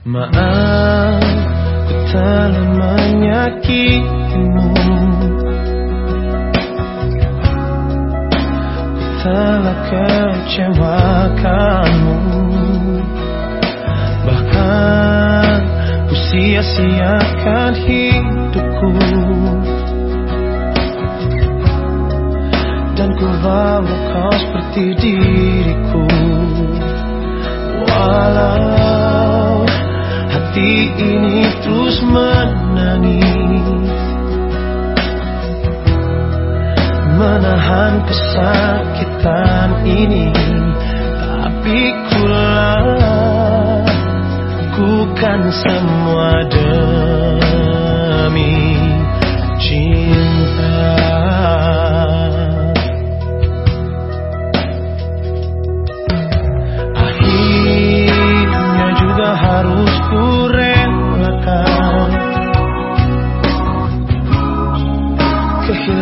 Maaf, ku telah menyakitimu Ku telah kecewakanmu. Bahkan, ku sia-siakan hidupku. Dan ku bawa kau seperti diriku. Walau hati ini terus menangis. Menahan kesakitan ini Tapi kulah Ku kan semua demi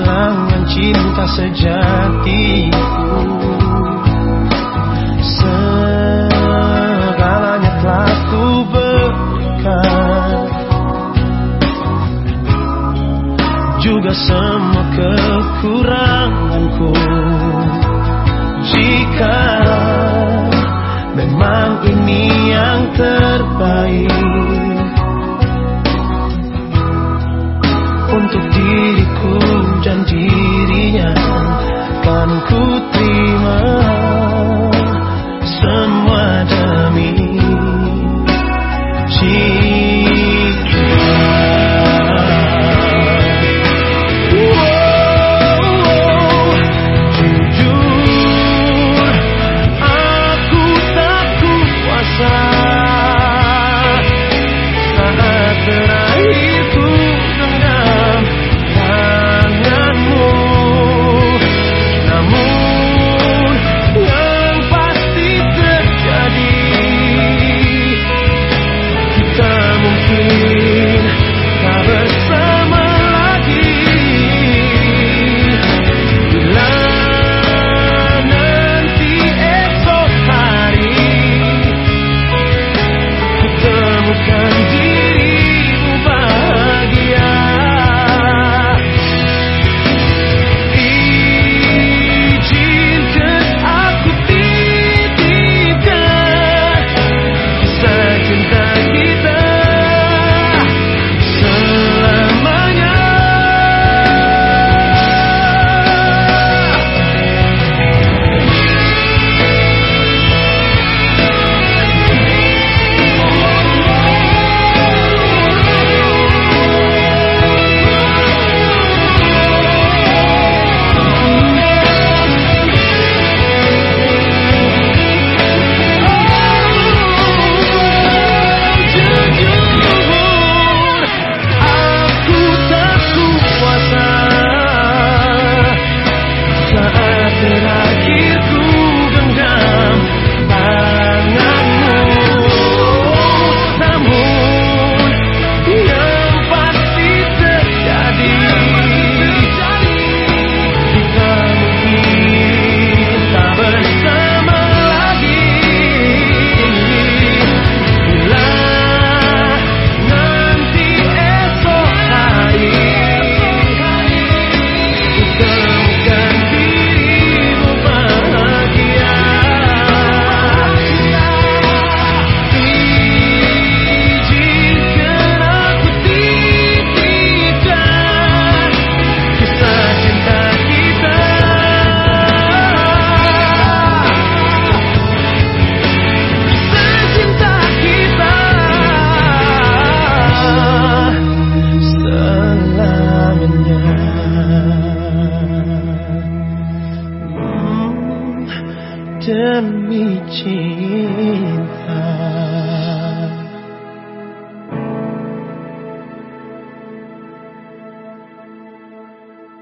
kehilangan cinta sejatiku. Sejati untuk diriku dan dirinya kan ku terima.